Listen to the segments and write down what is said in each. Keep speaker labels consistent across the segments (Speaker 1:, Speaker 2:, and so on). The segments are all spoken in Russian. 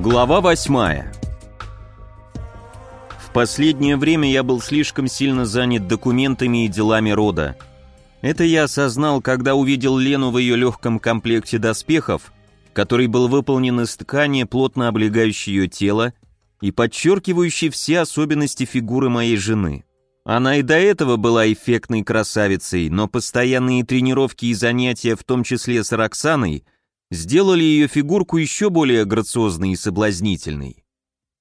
Speaker 1: Глава восьмая. В последнее время я был слишком сильно занят документами и делами рода. Это я осознал, когда увидел Лену в ее легком комплекте доспехов, который был выполнен из ткани, плотно облегающей ее тело и подчеркивающей все особенности фигуры моей жены. Она и до этого была эффектной красавицей, но постоянные тренировки и занятия, в том числе с Роксаной, сделали ее фигурку еще более грациозной и соблазнительной.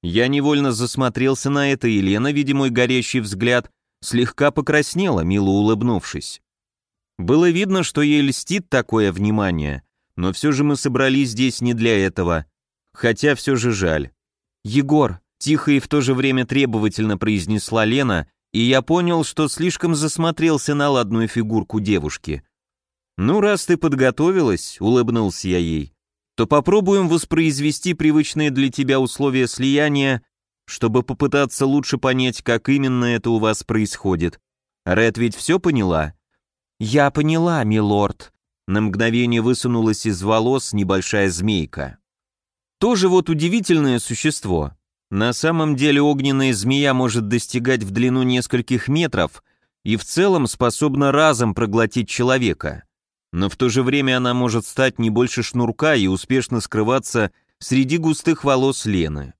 Speaker 1: Я невольно засмотрелся на это, и Лена, видя мой горящий взгляд, слегка покраснела, мило улыбнувшись. Было видно, что ей льстит такое внимание, но все же мы собрались здесь не для этого, хотя все же жаль. «Егор», — тихо и в то же время требовательно произнесла Лена, и я понял, что слишком засмотрелся на ладную фигурку девушки. «Ну, раз ты подготовилась», — улыбнулся я ей, то попробуем воспроизвести привычные для тебя условия слияния, чтобы попытаться лучше понять, как именно это у вас происходит. Ред ведь все поняла?» «Я поняла, милорд», — на мгновение высунулась из волос небольшая змейка. «Тоже вот удивительное существо. На самом деле огненная змея может достигать в длину нескольких метров и в целом способна разом проглотить человека но в то же время она может стать не больше шнурка и успешно скрываться среди густых волос Лены.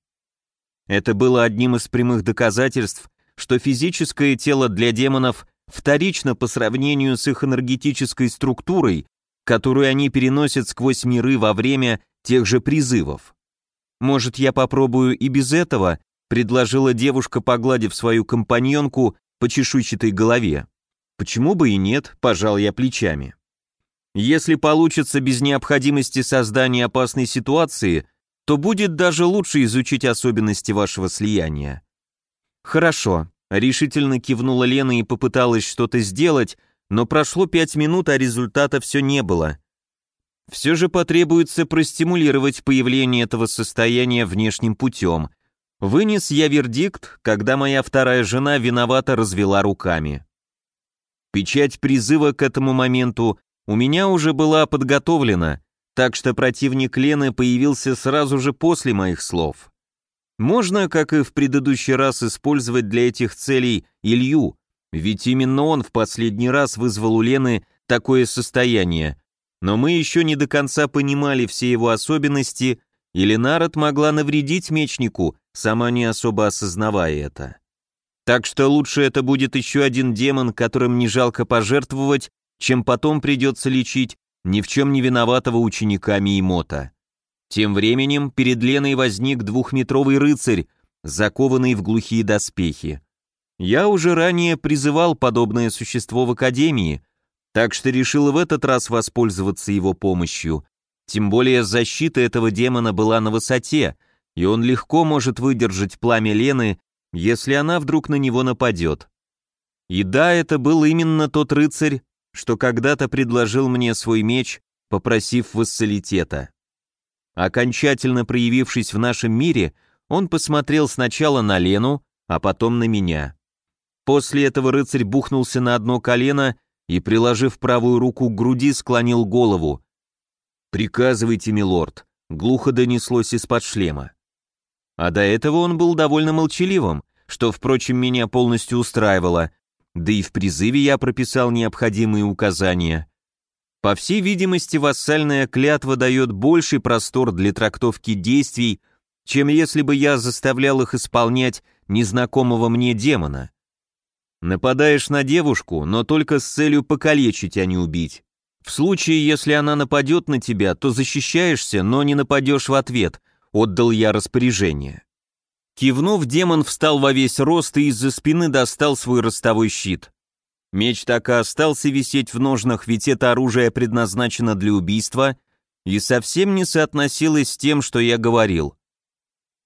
Speaker 1: Это было одним из прямых доказательств, что физическое тело для демонов вторично по сравнению с их энергетической структурой, которую они переносят сквозь миры во время тех же призывов. «Может, я попробую и без этого?» — предложила девушка, погладив свою компаньонку по чешуйчатой голове. «Почему бы и нет?» — пожал я плечами. Если получится без необходимости создания опасной ситуации, то будет даже лучше изучить особенности вашего слияния. Хорошо, решительно кивнула Лена и попыталась что-то сделать, но прошло пять минут, а результата все не было. Все же потребуется простимулировать появление этого состояния внешним путем. Вынес я вердикт, когда моя вторая жена виновато развела руками. Печать призыва к этому моменту у меня уже была подготовлена, так что противник Лены появился сразу же после моих слов. Можно, как и в предыдущий раз, использовать для этих целей Илью, ведь именно он в последний раз вызвал у Лены такое состояние, но мы еще не до конца понимали все его особенности, и Ленард могла навредить мечнику, сама не особо осознавая это. Так что лучше это будет еще один демон, которым не жалко пожертвовать, чем потом придется лечить ни в чем не виноватого ученика Миемота. Тем временем перед Леной возник двухметровый рыцарь, закованный в глухие доспехи. Я уже ранее призывал подобное существо в Академии, так что решил в этот раз воспользоваться его помощью. Тем более защита этого демона была на высоте, и он легко может выдержать пламя Лены, если она вдруг на него нападет. И да, это был именно тот рыцарь, что когда-то предложил мне свой меч, попросив вассалитета. Окончательно проявившись в нашем мире, он посмотрел сначала на Лену, а потом на меня. После этого рыцарь бухнулся на одно колено и, приложив правую руку к груди, склонил голову. «Приказывайте, милорд», — глухо донеслось из-под шлема. А до этого он был довольно молчаливым, что, впрочем, меня полностью устраивало, да и в призыве я прописал необходимые указания. По всей видимости, вассальная клятва дает больший простор для трактовки действий, чем если бы я заставлял их исполнять незнакомого мне демона. Нападаешь на девушку, но только с целью покалечить, а не убить. В случае, если она нападет на тебя, то защищаешься, но не нападешь в ответ, отдал я распоряжение. Кивнув, демон встал во весь рост и из-за спины достал свой ростовой щит. Меч так и остался висеть в ножнах, ведь это оружие предназначено для убийства и совсем не соотносилось с тем, что я говорил.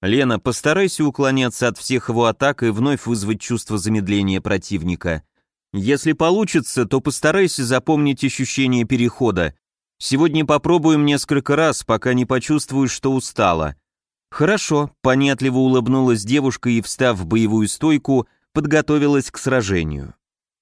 Speaker 1: Лена, постарайся уклоняться от всех его атак и вновь вызвать чувство замедления противника. Если получится, то постарайся запомнить ощущение перехода. Сегодня попробуем несколько раз, пока не почувствуешь, что устала. «Хорошо», — понятливо улыбнулась девушка и, встав в боевую стойку, подготовилась к сражению.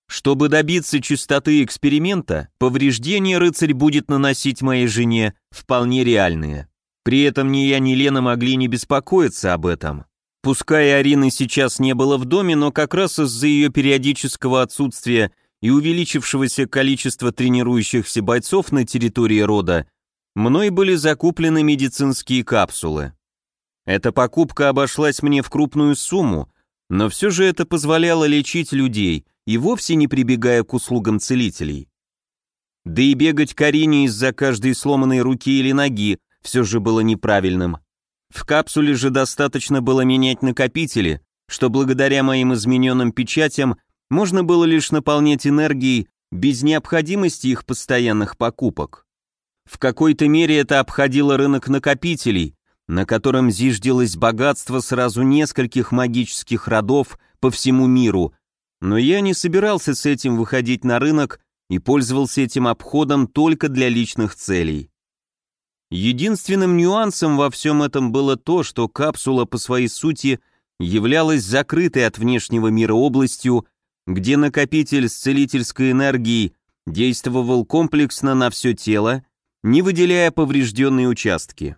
Speaker 1: Чтобы добиться чистоты эксперимента, повреждения рыцарь будет наносить моей жене вполне реальные. При этом ни я, ни Лена могли не беспокоиться об этом. Пускай Арины сейчас не было в доме, но как раз из-за ее периодического отсутствия и увеличившегося количества тренирующихся бойцов на территории рода, мной были закуплены медицинские капсулы. Эта покупка обошлась мне в крупную сумму, но все же это позволяло лечить людей и вовсе не прибегая к услугам целителей. Да и бегать к Арине из-за каждой сломанной руки или ноги все же было неправильным. В капсуле же достаточно было менять накопители, что благодаря моим измененным печатям можно было лишь наполнять энергией без необходимости их постоянных покупок. В какой-то мере это обходило рынок накопителей, на котором зиждилось богатство сразу нескольких магических родов по всему миру, но я не собирался с этим выходить на рынок и пользовался этим обходом только для личных целей. Единственным нюансом во всем этом было то, что капсула по своей сути являлась закрытой от внешнего мира областью, где накопитель с целительской энергией действовал комплексно на все тело, не выделяя поврежденные участки.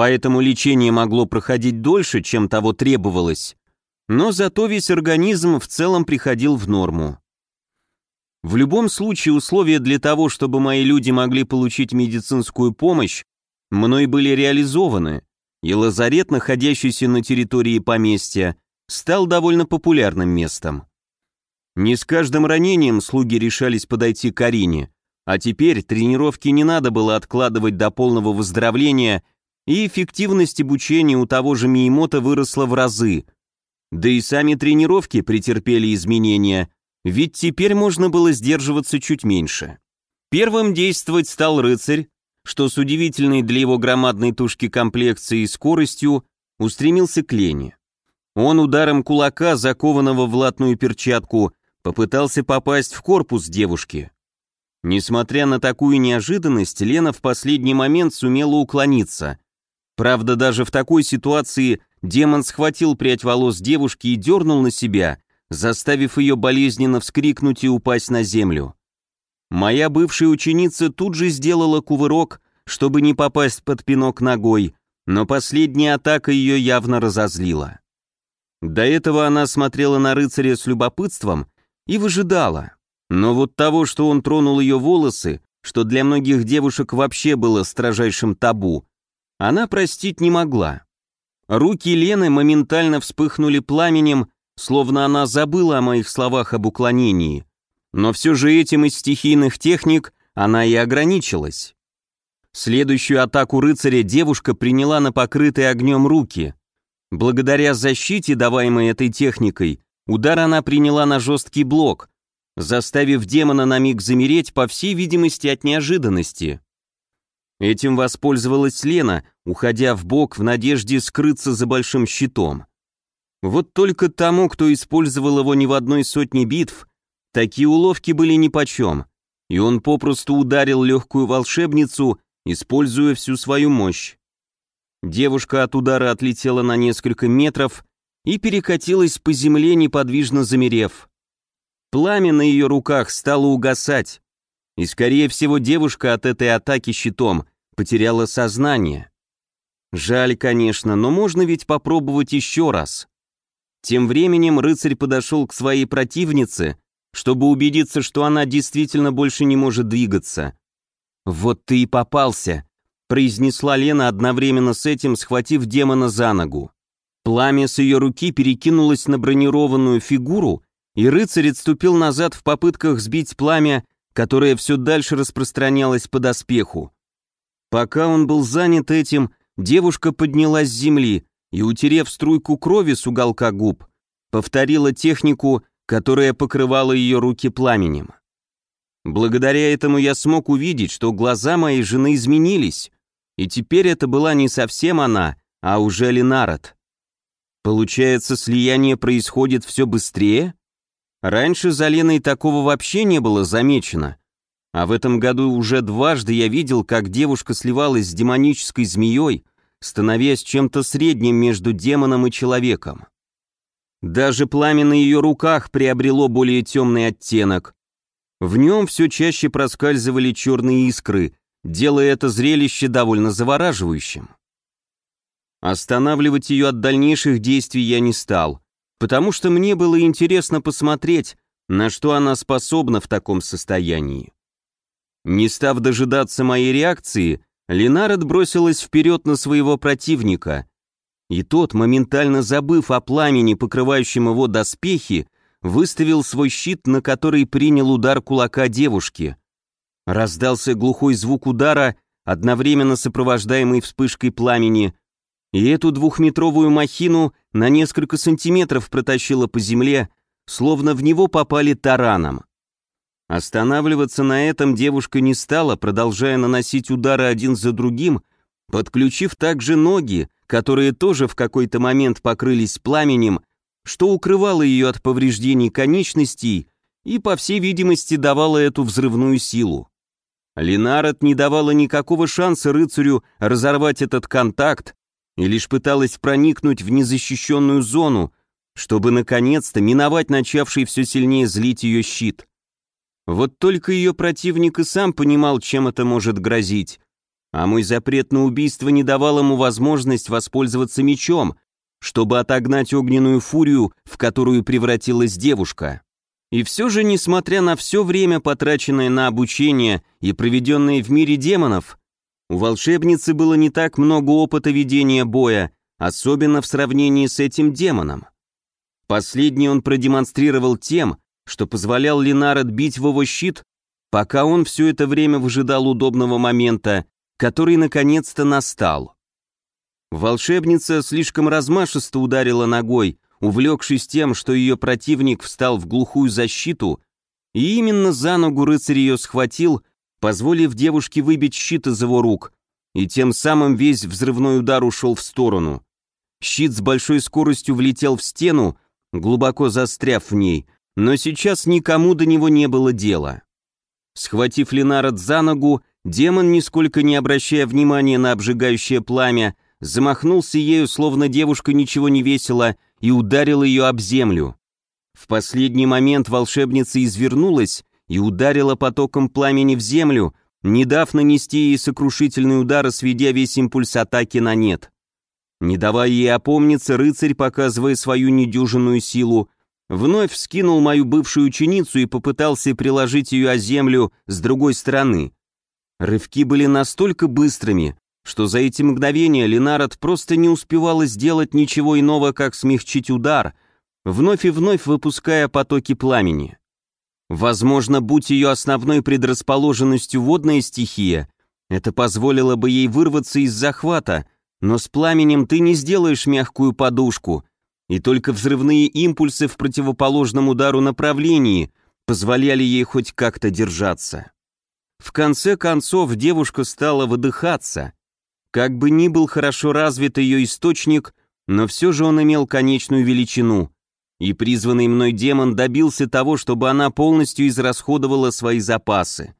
Speaker 1: Поэтому лечение могло проходить дольше, чем того требовалось, но зато весь организм в целом приходил в норму. В любом случае условия для того, чтобы мои люди могли получить медицинскую помощь, мной были реализованы, и лазарет, находящийся на территории поместья, стал довольно популярным местом. Не с каждым ранением слуги решались подойти к Арине, а теперь тренировки не надо было откладывать до полного выздоровления, и эффективность обучения у того же Миемота выросла в разы. Да и сами тренировки претерпели изменения, ведь теперь можно было сдерживаться чуть меньше. Первым действовать стал рыцарь, что с удивительной для его громадной тушки комплекцией и скоростью устремился к Лене. Он ударом кулака, закованного в латную перчатку, попытался попасть в корпус девушки. Несмотря на такую неожиданность, Лена в последний момент сумела уклониться. Правда, даже в такой ситуации демон схватил прядь волос девушки и дернул на себя, заставив ее болезненно вскрикнуть и упасть на землю. Моя бывшая ученица тут же сделала кувырок, чтобы не попасть под пинок ногой, но последняя атака ее явно разозлила. До этого она смотрела на рыцаря с любопытством и выжидала. Но вот того, что он тронул ее волосы, что для многих девушек вообще было строжайшим табу, она простить не могла. Руки Лены моментально вспыхнули пламенем, словно она забыла о моих словах об уклонении. Но все же этим из стихийных техник она и ограничилась. Следующую атаку рыцаря девушка приняла на покрытые огнем руки. Благодаря защите, даваемой этой техникой, удар она приняла на жесткий блок, заставив демона на миг замереть, по всей видимости, от неожиданности. Этим воспользовалась Лена, уходя в бок в надежде скрыться за большим щитом. Вот только тому, кто использовал его не в одной сотне битв, такие уловки были нипочем, и он попросту ударил легкую волшебницу, используя всю свою мощь. Девушка от удара отлетела на несколько метров и перекатилась по земле, неподвижно замерев. Пламя на ее руках стало угасать, и, скорее всего, девушка от этой атаки щитом потеряла сознание. Жаль, конечно, но можно ведь попробовать еще раз. Тем временем рыцарь подошел к своей противнице, чтобы убедиться, что она действительно больше не может двигаться. «Вот ты и попался», — произнесла Лена одновременно с этим, схватив демона за ногу. Пламя с ее руки перекинулось на бронированную фигуру, и рыцарь отступил назад в попытках сбить пламя, которое все дальше распространялось по доспеху. Пока он был занят этим, девушка поднялась с земли и, утерев струйку крови с уголка губ, повторила технику, которая покрывала ее руки пламенем. Благодаря этому я смог увидеть, что глаза моей жены изменились, и теперь это была не совсем она, а уже Ленарод. Получается, слияние происходит все быстрее? Раньше за Леной такого вообще не было замечено. А в этом году уже дважды я видел, как девушка сливалась с демонической змеей, становясь чем-то средним между демоном и человеком. Даже пламя на ее руках приобрело более темный оттенок. В нем все чаще проскальзывали черные искры, делая это зрелище довольно завораживающим. Останавливать ее от дальнейших действий я не стал, потому что мне было интересно посмотреть, на что она способна в таком состоянии. Не став дожидаться моей реакции, Ленард бросилась вперед на своего противника, и тот, моментально забыв о пламени, покрывающем его доспехи, выставил свой щит, на который принял удар кулака девушки. Раздался глухой звук удара, одновременно сопровождаемый вспышкой пламени, и эту двухметровую махину на несколько сантиметров протащило по земле, словно в него попали тараном. Останавливаться на этом девушка не стала, продолжая наносить удары один за другим, подключив также ноги, которые тоже в какой-то момент покрылись пламенем, что укрывало ее от повреждений конечностей и, по всей видимости, давало эту взрывную силу. Ленард не давала никакого шанса рыцарю разорвать этот контакт и лишь пыталась проникнуть в незащищенную зону, чтобы наконец-то миновать начавший все сильнее злить ее щит. Вот только ее противник и сам понимал, чем это может грозить, а мой запрет на убийство не давал ему возможность воспользоваться мечом, чтобы отогнать огненную фурию, в которую превратилась девушка. И все же, несмотря на все время, потраченное на обучение и проведенное в мире демонов, у волшебницы было не так много опыта ведения боя, особенно в сравнении с этим демоном. Последний он продемонстрировал тем, что позволял Ленар отбить в его щит, пока он все это время выжидал удобного момента, который наконец-то настал. Волшебница слишком размашисто ударила ногой, увлекшись тем, что ее противник встал в глухую защиту, и именно за ногу рыцарь ее схватил, позволив девушке выбить щит из его рук, и тем самым весь взрывной удар ушел в сторону. Щит с большой скоростью влетел в стену, глубоко застряв в ней, но сейчас никому до него не было дела. Схватив Ленард за ногу, демон, нисколько не обращая внимания на обжигающее пламя, замахнулся ею, словно девушка ничего не весила, и ударил ее об землю. В последний момент волшебница извернулась и ударила потоком пламени в землю, не дав нанести ей сокрушительный удар, сведя весь импульс атаки на нет. Не давая ей опомниться, рыцарь, показывая свою недюжинную силу, вновь вскинул мою бывшую ученицу и попытался приложить ее о землю с другой стороны. Рывки были настолько быстрыми, что за эти мгновения Ленард просто не успевала сделать ничего иного, как смягчить удар, вновь и вновь выпуская потоки пламени. Возможно, будь ее основной предрасположенностью водная стихия, это позволило бы ей вырваться из захвата, но с пламенем ты не сделаешь мягкую подушку, и только взрывные импульсы в противоположном удару направлении позволяли ей хоть как-то держаться. В конце концов девушка стала выдыхаться, как бы ни был хорошо развит ее источник, но все же он имел конечную величину, и призванный мной демон добился того, чтобы она полностью израсходовала свои запасы.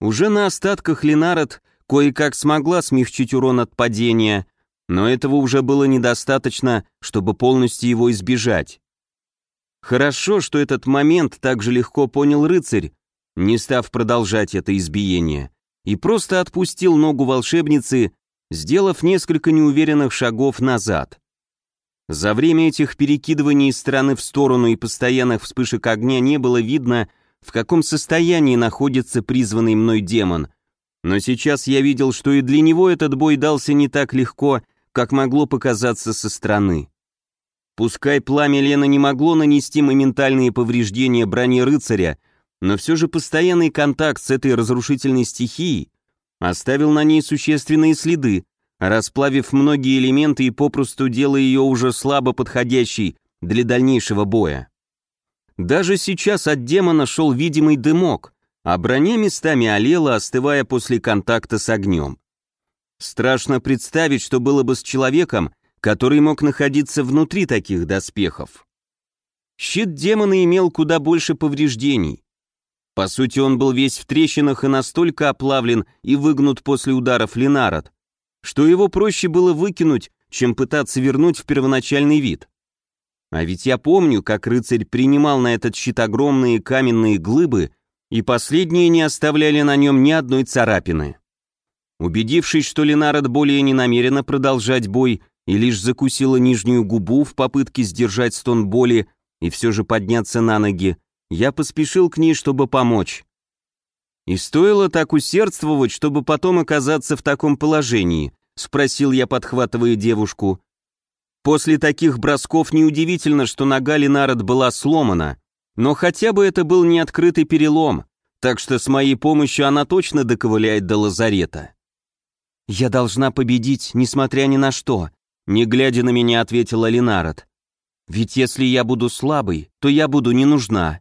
Speaker 1: Уже на остатках Ленард кое-как смогла смягчить урон от падения, но этого уже было недостаточно, чтобы полностью его избежать. Хорошо, что этот момент так же легко понял рыцарь, не став продолжать это избиение, и просто отпустил ногу волшебницы, сделав несколько неуверенных шагов назад. За время этих перекидываний из стороны в сторону и постоянных вспышек огня не было видно, в каком состоянии находится призванный мной демон. Но сейчас я видел, что и для него этот бой дался не так легко, как могло показаться со стороны. Пускай пламя Лена не могло нанести моментальные повреждения брони рыцаря, но все же постоянный контакт с этой разрушительной стихией оставил на ней существенные следы, расплавив многие элементы и попросту делая ее уже слабо подходящей для дальнейшего боя. Даже сейчас от демона шел видимый дымок, а броня местами олела, остывая после контакта с огнем. Страшно представить, что было бы с человеком, который мог находиться внутри таких доспехов. Щит демона имел куда больше повреждений, по сути, он был весь в трещинах и настолько оплавлен и выгнут после ударов Ленарот, что его проще было выкинуть, чем пытаться вернуть в первоначальный вид. А ведь я помню, как рыцарь принимал на этот щит огромные каменные глыбы, и последние не оставляли на нем ни одной царапины. Убедившись, что Ленард более не намерена продолжать бой, и лишь закусила нижнюю губу в попытке сдержать стон боли и все же подняться на ноги, я поспешил к ней, чтобы помочь. «И стоило так усердствовать, чтобы потом оказаться в таком положении?» — спросил я, подхватывая девушку. После таких бросков неудивительно, что нога Ленард была сломана, но хотя бы это был не открытый перелом, так что с моей помощью она точно доковыляет до лазарета. «Я должна победить, несмотря ни на что», — не глядя на меня ответила Ленард. «Ведь если я буду слабой, то я буду не нужна».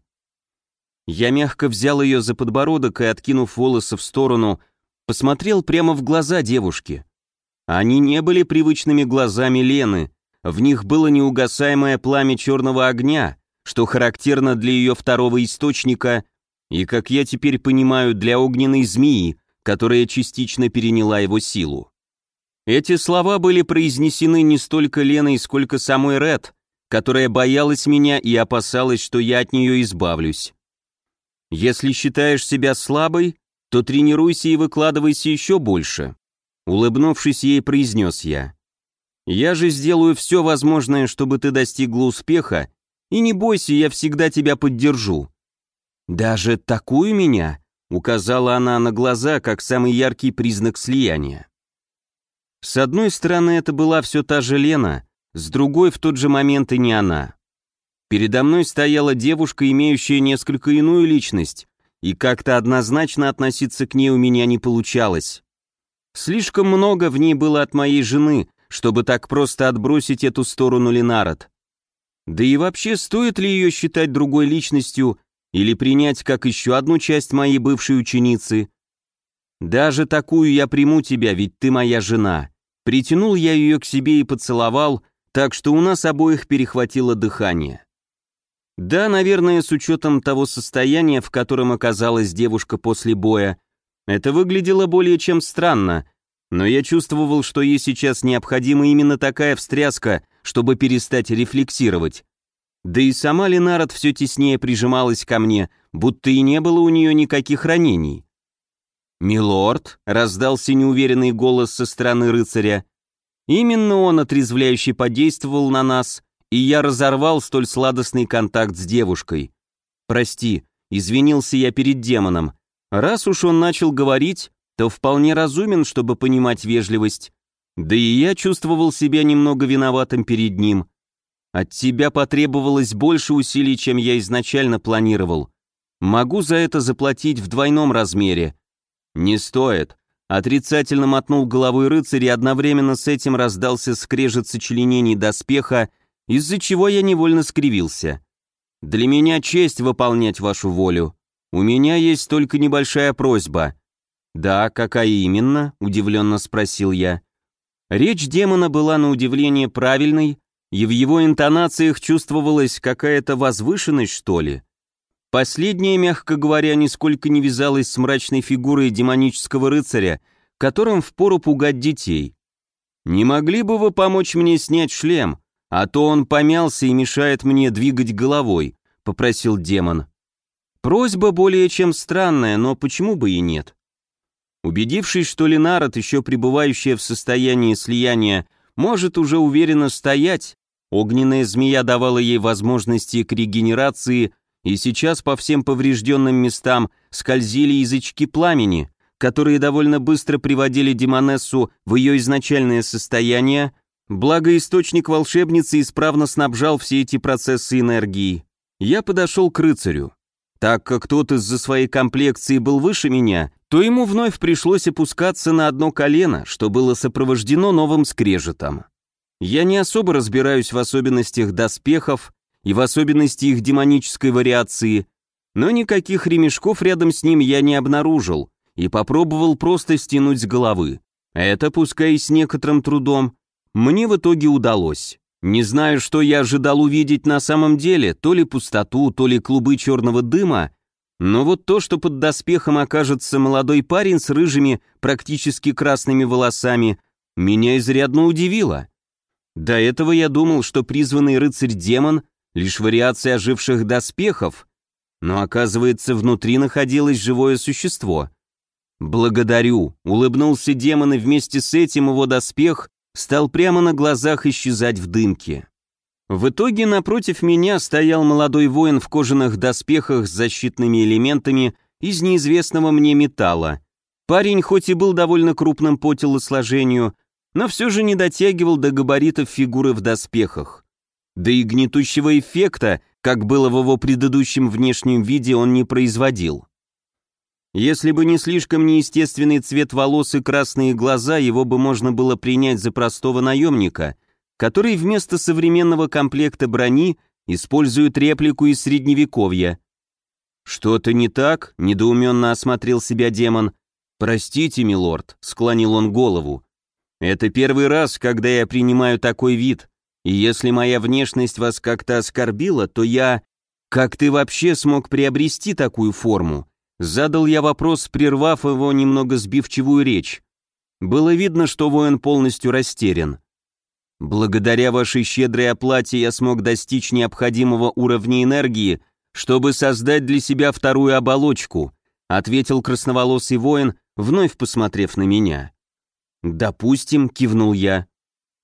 Speaker 1: Я мягко взял ее за подбородок и, откинув волосы в сторону, посмотрел прямо в глаза девушки. Они не были привычными глазами Лены, в них было неугасаемое пламя черного огня, что характерно для ее второго источника и, как я теперь понимаю, для огненной змеи, которая частично переняла его силу. Эти слова были произнесены не столько Леной, сколько самой Ред, которая боялась меня и опасалась, что я от нее избавлюсь. Если считаешь себя слабой, то тренируйся и выкладывайся еще больше. Улыбнувшись ей, произнес я. Я же сделаю все возможное, чтобы ты достигла успеха, и не бойся, я всегда тебя поддержу. Даже такую меня, указала она на глаза, как самый яркий признак слияния. С одной стороны, это была все та же Лена, с другой в тот же момент и не она. Передо мной стояла девушка, имеющая несколько иную личность, и как-то однозначно относиться к ней у меня не получалось. Слишком много в ней было от моей жены, чтобы так просто отбросить эту сторону Ленард. Да и вообще, стоит ли ее считать другой личностью или принять как еще одну часть моей бывшей ученицы? Даже такую я приму тебя, ведь ты моя жена. Притянул я ее к себе и поцеловал, так что у нас обоих перехватило дыхание. Да, наверное, с учетом того состояния, в котором оказалась девушка после боя, это выглядело более чем странно, но я чувствовал, что ей сейчас необходима именно такая встряска, чтобы перестать рефлексировать. Да и сама Ленард все теснее прижималась ко мне, будто и не было у нее никаких ранений. «Милорд», — раздался неуверенный голос со стороны рыцаря, именно он отрезвляюще подействовал на нас, и я разорвал столь сладостный контакт с девушкой. «Прости», — извинился я перед демоном. Раз уж он начал говорить, то вполне разумен, чтобы понимать вежливость. Да и я чувствовал себя немного виноватым перед ним. От тебя потребовалось больше усилий, чем я изначально планировал. Могу за это заплатить в двойном размере. Не стоит. Отрицательно мотнул головой рыцарь и одновременно с этим раздался скрежет сочленений доспеха, из-за чего я невольно скривился. «Для меня честь выполнять вашу волю. У меня есть только небольшая просьба». «Да, какая именно?» – удивленно спросил я. Речь демона была на удивление правильной, и в его интонациях чувствовалась какая-то возвышенность, что ли. Последнее, мягко говоря, нисколько не вязалось с мрачной фигурой демонического рыцаря, которым впору пугать детей. «Не могли бы вы помочь мне снять шлем?» «А то он помялся и мешает мне двигать головой», — попросил демон. Просьба более чем странная, но почему бы и нет? Убедившись, что Ленард, еще пребывающая в состоянии слияния, может уже уверенно стоять, огненная змея давала ей возможности к регенерации, и сейчас по всем поврежденным местам скользили язычки пламени, которые довольно быстро приводили Демонессу в ее изначальное состояние, Благо источник волшебницы исправно снабжал все эти процессы энергии. Я подошел к рыцарю. Так как тот из-за своей комплекции был выше меня, то ему вновь пришлось опускаться на одно колено, что было сопровождено новым скрежетом. Я не особо разбираюсь в особенностях доспехов и в особенности их демонической вариации, но никаких ремешков рядом с ним я не обнаружил и попробовал просто стянуть с головы. Это, пускай и с некоторым трудом, мне в итоге удалось. Не знаю, что я ожидал увидеть на самом деле, то ли пустоту, то ли клубы черного дыма, но вот то, что под доспехом окажется молодой парень с рыжими, практически красными волосами, меня изрядно удивило. До этого я думал, что призванный рыцарь-демон — лишь вариация оживших доспехов, но оказывается, внутри находилось живое существо. «Благодарю», — улыбнулся демон, и вместе с этим его доспех стал прямо на глазах исчезать в дымке. В итоге напротив меня стоял молодой воин в кожаных доспехах с защитными элементами из неизвестного мне металла. Парень хоть и был довольно крупным по телосложению, но все же не дотягивал до габаритов фигуры в доспехах. Да и гнетущего эффекта, как было в его предыдущем внешнем виде, он не производил. Если бы не слишком неестественный цвет волос и красные глаза, его бы можно было принять за простого наемника, который вместо современного комплекта брони использует реплику из средневековья. «Что-то не так?» — недоуменно осмотрел себя демон. «Простите, милорд», — склонил он голову. «Это первый раз, когда я принимаю такой вид, и если моя внешность вас как-то оскорбила, то я... Как ты вообще смог приобрести такую форму?» Задал я вопрос, прервав его немного сбивчивую речь. Было видно, что воин полностью растерян. Благодаря вашей щедрой оплате я смог достичь необходимого уровня энергии, чтобы создать для себя вторую оболочку, ответил красноволосый воин, вновь посмотрев на меня. «Допустим», — кивнул я.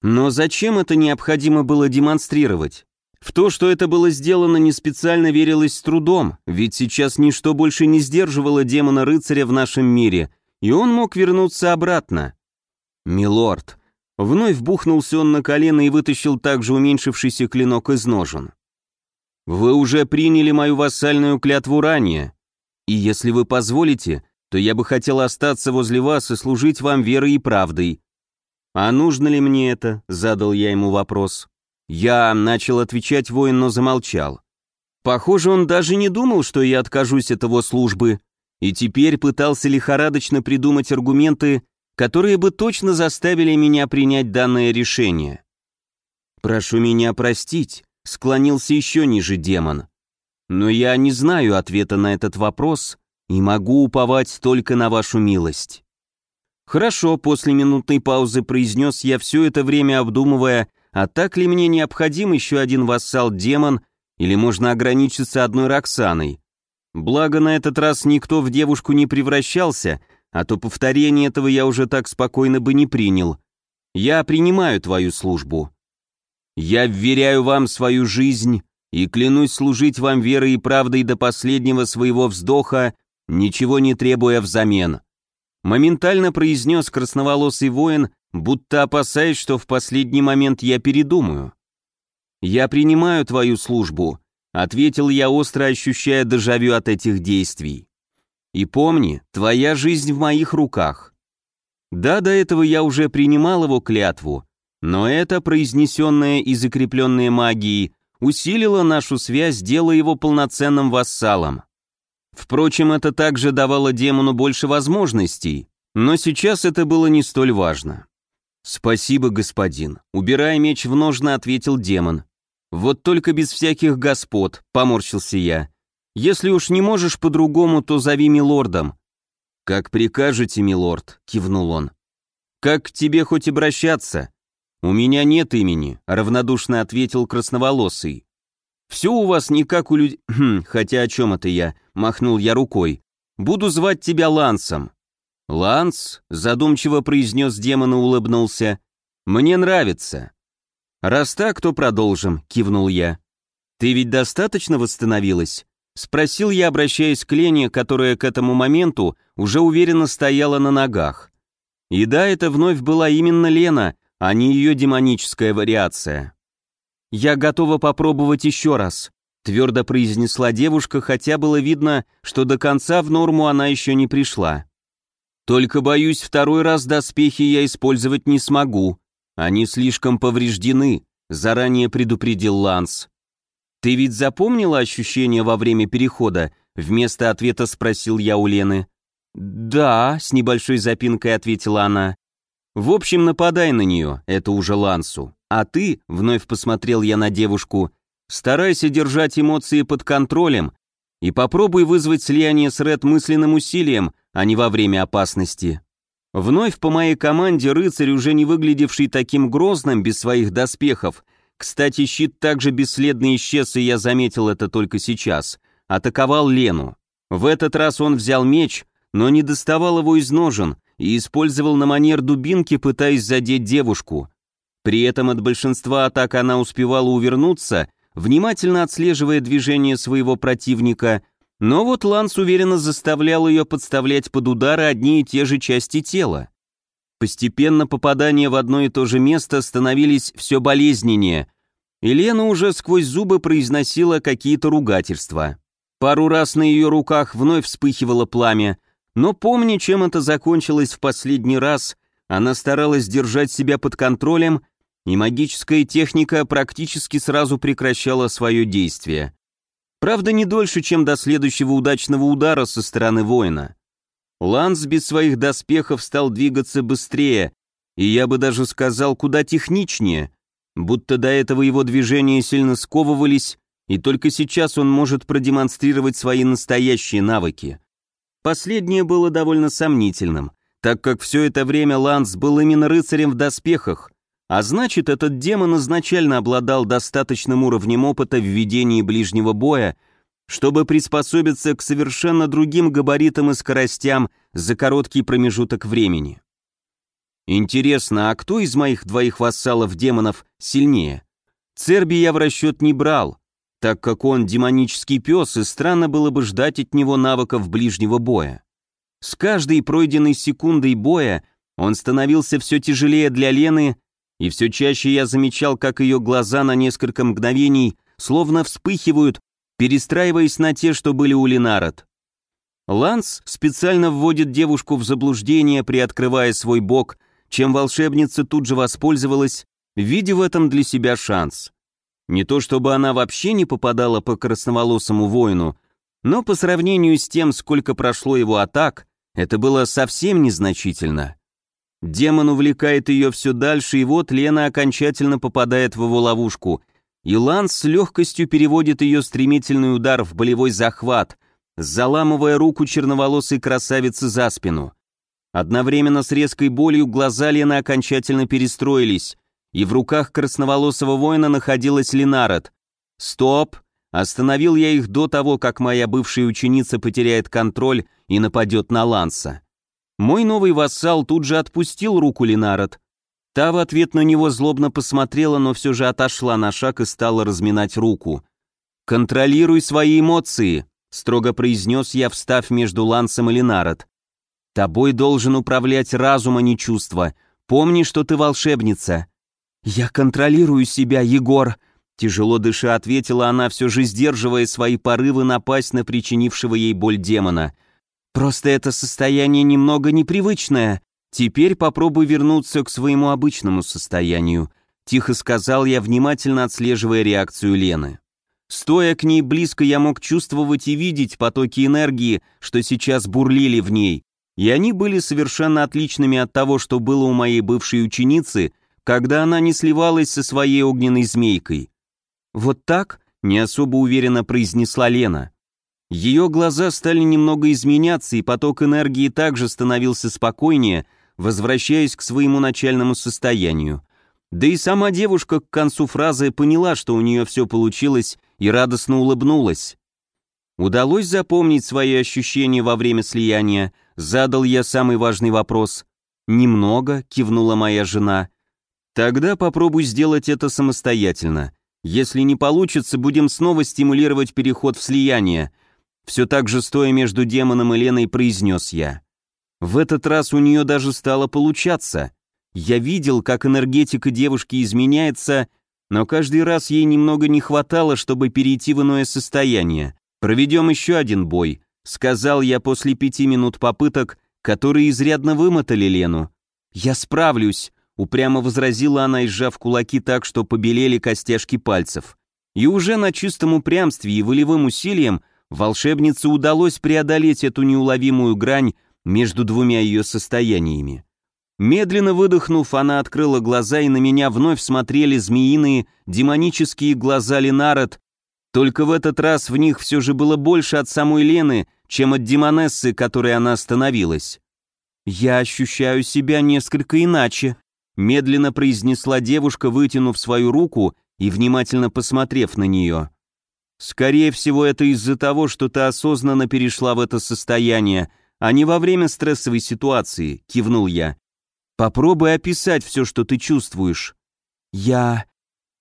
Speaker 1: «Но зачем это необходимо было демонстрировать? В то, что это было сделано не специально верилось с трудом, ведь сейчас ничто больше не сдерживало демона-рыцаря в нашем мире, и он мог вернуться обратно. «Милорд», вновь бухнулся он на колено и вытащил также уменьшившийся клинок из ножен. «Вы уже приняли мою вассальную клятву ранее, и если вы позволите, то я бы хотел остаться возле вас и служить вам верой и правдой». «А нужно ли мне это?» — задал я ему вопрос. Я начал отвечать воин, но замолчал. Похоже, он даже не думал, что я откажусь от его службы, и теперь пытался лихорадочно придумать аргументы, которые бы точно заставили меня принять данное решение. «Прошу меня простить», — склонился еще ниже демон. «Но я не знаю ответа на этот вопрос и могу уповать только на вашу милость». «Хорошо», — после минутной паузы произнес я все это время обдумывая, а так ли мне необходим еще один вассал-демон, или можно ограничиться одной Роксаной? Благо, на этот раз никто в девушку не превращался, а то повторение этого я уже так спокойно бы не принял. Я принимаю твою службу. Я вверяю вам свою жизнь и клянусь служить вам верой и правдой до последнего своего вздоха, ничего не требуя взамен. Моментально произнес красноволосый воин, будто опасаясь, что в последний момент я передумаю. «Я принимаю твою службу», — ответил я, остро ощущая дежавю от этих действий. «И помни, твоя жизнь в моих руках». Да, до этого я уже принимал его клятву, но это, произнесенное и закрепленное магией, усилило нашу связь, делая его полноценным вассалом. Впрочем, это также давало демону больше возможностей, но сейчас это было не столь важно. «Спасибо, господин», — убирая меч в ножны, ответил демон. «Вот только без всяких господ», — поморщился я. «Если уж не можешь по-другому, то зови милордом». «Как прикажете, милорд», — кивнул он. «Как к тебе хоть обращаться?» «У меня нет имени», — равнодушно ответил красноволосый. «Все у вас не как у людей...» хм, «Хотя о чем это я?» — махнул я рукой. «Буду звать тебя Лансом». «Ланс», — задумчиво произнес демон и улыбнулся, — «мне нравится». «Раз так, то продолжим», — кивнул я. «Ты ведь достаточно восстановилась?» — спросил я, обращаясь к Лене, которая к этому моменту уже уверенно стояла на ногах. И да, это вновь была именно Лена, а не ее демоническая вариация. «Я готова попробовать еще раз», — твердо произнесла девушка, хотя было видно, что до конца в норму она еще не пришла. Только, боюсь, второй раз доспехи я использовать не смогу. Они слишком повреждены», — заранее предупредил Ланс. «Ты ведь запомнила ощущение во время перехода?» Вместо ответа спросил я у Лены. «Да», — с небольшой запинкой ответила она. «В общем, нападай на нее, это уже Лансу. А ты, — вновь посмотрел я на девушку, — старайся держать эмоции под контролем и попробуй вызвать слияние с Ред мысленным усилием, а не во время опасности. Вновь по моей команде рыцарь, уже не выглядевший таким грозным без своих доспехов, кстати, щит также бесследно исчез, и я заметил это только сейчас, атаковал Лену. В этот раз он взял меч, но не доставал его из ножен и использовал на манер дубинки, пытаясь задеть девушку. При этом от большинства атак она успевала увернуться, внимательно отслеживая движение своего противника, но вот Ланс уверенно заставлял ее подставлять под удары одни и те же части тела. Постепенно попадания в одно и то же место становились все болезненнее, и Лена уже сквозь зубы произносила какие-то ругательства. Пару раз на ее руках вновь вспыхивало пламя, но помня, чем это закончилось в последний раз, она старалась держать себя под контролем, и магическая техника практически сразу прекращала свое действие. Правда, не дольше, чем до следующего удачного удара со стороны воина. Ланс без своих доспехов стал двигаться быстрее, и я бы даже сказал, куда техничнее, будто до этого его движения сильно сковывались, и только сейчас он может продемонстрировать свои настоящие навыки. Последнее было довольно сомнительным, так как все это время Ланс был именно рыцарем в доспехах, а значит, этот демон изначально обладал достаточным уровнем опыта в ведении ближнего боя, чтобы приспособиться к совершенно другим габаритам и скоростям за короткий промежуток времени. Интересно, а кто из моих двоих вассалов-демонов сильнее? Церби я в расчет не брал, так как он демонический пес, и странно было бы ждать от него навыков ближнего боя. С каждой пройденной секундой боя он становился все тяжелее для Лены, и все чаще я замечал, как ее глаза на несколько мгновений словно вспыхивают, перестраиваясь на те, что были у Ленарот. Ланс специально вводит девушку в заблуждение, приоткрывая свой бок, чем волшебница тут же воспользовалась, видя в этом для себя шанс. Не то чтобы она вообще не попадала по красноволосому воину, но по сравнению с тем, сколько прошло его атак, это было совсем незначительно. Демон увлекает ее все дальше, и вот Лена окончательно попадает в его ловушку, и Ланс с легкостью переводит ее стремительный удар в болевой захват, заламывая руку черноволосой красавицы за спину. Одновременно с резкой болью глаза Лены окончательно перестроились, и в руках красноволосого воина находилась Ленарет. «Стоп!» Остановил я их до того, как моя бывшая ученица потеряет контроль и нападет на Ланса. Мой новый вассал тут же отпустил руку Ленарет. Та в ответ на него злобно посмотрела, но все же отошла на шаг и стала разминать руку. «Контролируй свои эмоции», — строго произнес я, встав между Лансом и Ленарет. «Тобой должен управлять разум, а не чувства. Помни, что ты волшебница. «Я контролирую себя, Егор», — тяжело дыша ответила она, все же сдерживая свои порывы напасть на причинившего ей боль демона. «Просто это состояние немного непривычное. Теперь попробуй вернуться к своему обычному состоянию», — тихо сказал я, внимательно отслеживая реакцию Лены. Стоя к ней близко, я мог чувствовать и видеть потоки энергии, что сейчас бурлили в ней, и они были совершенно отличными от того, что было у моей бывшей ученицы, когда она не сливалась со своей огненной змейкой. «Вот так?» — не особо уверенно произнесла Лена. Ее глаза стали немного изменяться, и поток энергии также становился спокойнее, возвращаясь к своему начальному состоянию. Да и сама девушка к концу фразы поняла, что у нее все получилось, и радостно улыбнулась. Удалось запомнить свои ощущения во время слияния, задал я самый важный вопрос. «Немного», — кивнула моя жена, — Тогда попробуй сделать это самостоятельно. Если не получится, будем снова стимулировать переход в слияние. Все так же стоя между демоном и Леной произнес я. В этот раз у нее даже стало получаться. Я видел, как энергетика девушки изменяется, но каждый раз ей немного не хватало, чтобы перейти в иное состояние. Проведем еще один бой, сказал я после пяти минут попыток, которые изрядно вымотали Лену. Я справлюсь, упрямо возразила она, сжав кулаки так, что побелели костяшки пальцев. И уже на чистом упрямстве и волевым усилием волшебнице удалось преодолеть эту неуловимую грань между двумя ее состояниями. Медленно выдохнув, она открыла глаза, и на меня вновь смотрели змеиные, демонические глаза Ленарет, только в этот раз в них все же было больше от самой Лены, чем от демонессы, которой она остановилась. «Я ощущаю себя несколько иначе», медленно произнесла девушка, вытянув свою руку и внимательно посмотрев на нее. «Скорее всего, это из-за того, что ты осознанно перешла в это состояние, а не во время стрессовой ситуации», — кивнул я. «Попробуй описать все, что ты чувствуешь».
Speaker 2: «Я...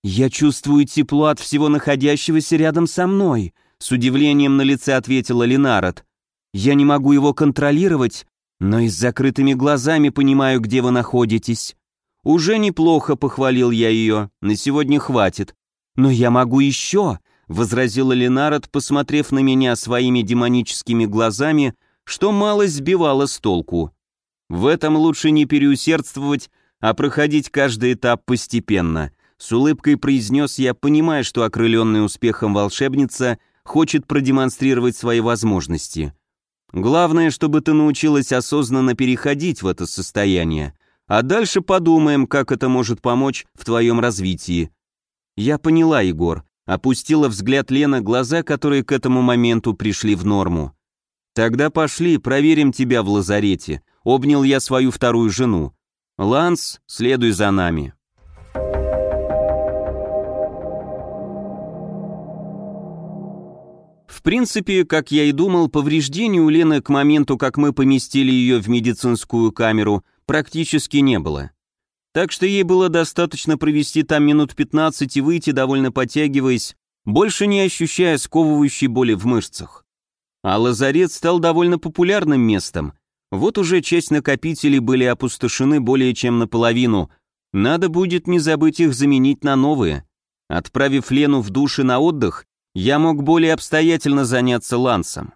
Speaker 2: я чувствую тепло от всего находящегося рядом со мной», с удивлением на лице ответила Ленард. «Я не могу его контролировать, но и с закрытыми глазами понимаю, где вы находитесь. Уже неплохо, похвалил я ее, на сегодня хватит. Но я могу еще, возразила Ленард, посмотрев на меня своими демоническими глазами, что мало сбивало с толку. В этом лучше не переусердствовать, а проходить каждый этап постепенно. С улыбкой произнес я, понимая, что окрыленная успехом волшебница хочет продемонстрировать свои возможности. Главное, чтобы ты научилась осознанно переходить в это состояние, а дальше подумаем, как это может помочь в твоем развитии. Я поняла, Егор. Опустила взгляд Лена, глаза, которые к этому моменту пришли в норму. Тогда пошли, проверим тебя в лазарете. Обнял я свою вторую жену. Ланс, следуй за нами. В принципе, как я и думал, повреждений у Лены к моменту, как мы поместили ее в медицинскую камеру, практически не было. Так что ей было достаточно провести там минут 15 и выйти, довольно подтягиваясь, больше не ощущая сковывающей боли в мышцах. А лазарет стал довольно популярным местом. Вот уже часть накопителей были опустошены более чем наполовину. Надо будет не забыть их заменить на новые. Отправив Лену в душ и на отдых, я мог более обстоятельно заняться лансом.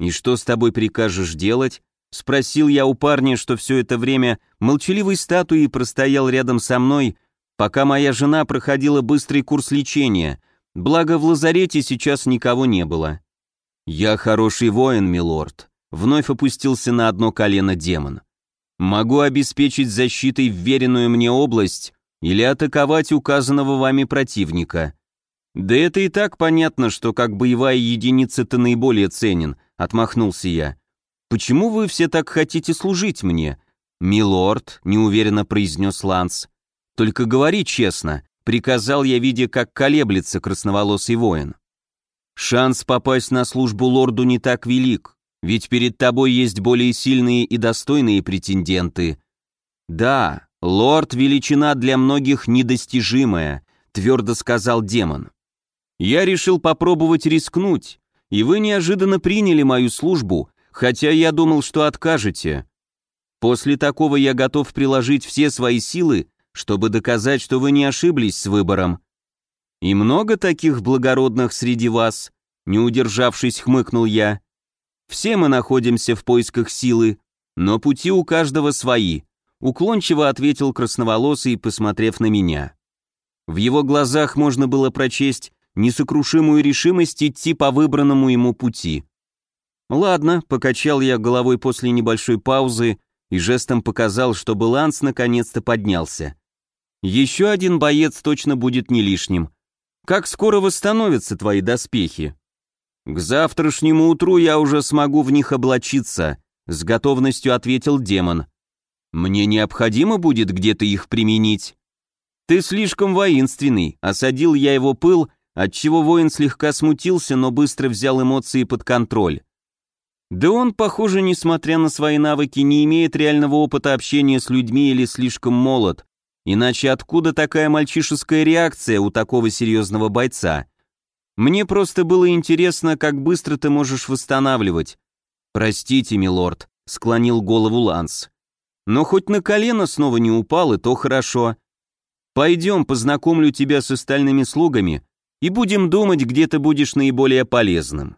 Speaker 2: «И что с тобой прикажешь делать?» — спросил я у парня, что все это время молчаливой статуей простоял рядом со мной, пока моя жена проходила быстрый курс лечения, благо в лазарете сейчас никого не было. «Я хороший воин, милорд», — вновь опустился на одно колено демон. «Могу обеспечить защитой вверенную мне область или атаковать указанного вами противника. «Да это и так понятно, что как боевая единица ты наиболее ценен», — отмахнулся я. «Почему вы все так хотите служить мне?» «Милорд», — неуверенно произнес Ланс. «Только говори честно», — приказал я, видя, как колеблется красноволосый воин. «Шанс попасть на службу лорду не так велик, ведь перед тобой есть более сильные и достойные претенденты». «Да, лорд — величина для многих недостижимая», — твердо сказал демон. Я решил попробовать рискнуть, и вы неожиданно приняли мою службу, хотя я думал, что откажете. После такого я готов приложить все свои силы, чтобы доказать, что вы не ошиблись с выбором. И много таких благородных среди вас, не удержавшись, хмыкнул я. Все мы находимся в поисках силы, но пути у каждого свои, уклончиво ответил красноволосый, посмотрев на меня. В его глазах можно было прочесть несокрушимую решимость идти по выбранному ему пути. «Ладно», — покачал я головой после небольшой паузы и жестом показал, что баланс наконец-то поднялся. «Еще один боец точно будет не лишним. Как скоро восстановятся твои доспехи?» «К завтрашнему утру я уже смогу в них облачиться», — с готовностью ответил демон. «Мне необходимо будет где-то их применить». «Ты слишком воинственный», — осадил я его пыл отчего воин слегка смутился, но быстро взял эмоции под контроль. Да он, похоже, несмотря на свои навыки, не имеет реального опыта общения с людьми или слишком молод. Иначе откуда такая мальчишеская реакция у такого серьезного бойца? Мне просто было интересно, как быстро ты можешь восстанавливать. Простите, милорд, склонил голову Ланс. Но хоть на колено снова не упал, и то хорошо. Пойдем, познакомлю тебя с остальными слугами, и будем думать, где ты будешь наиболее полезным.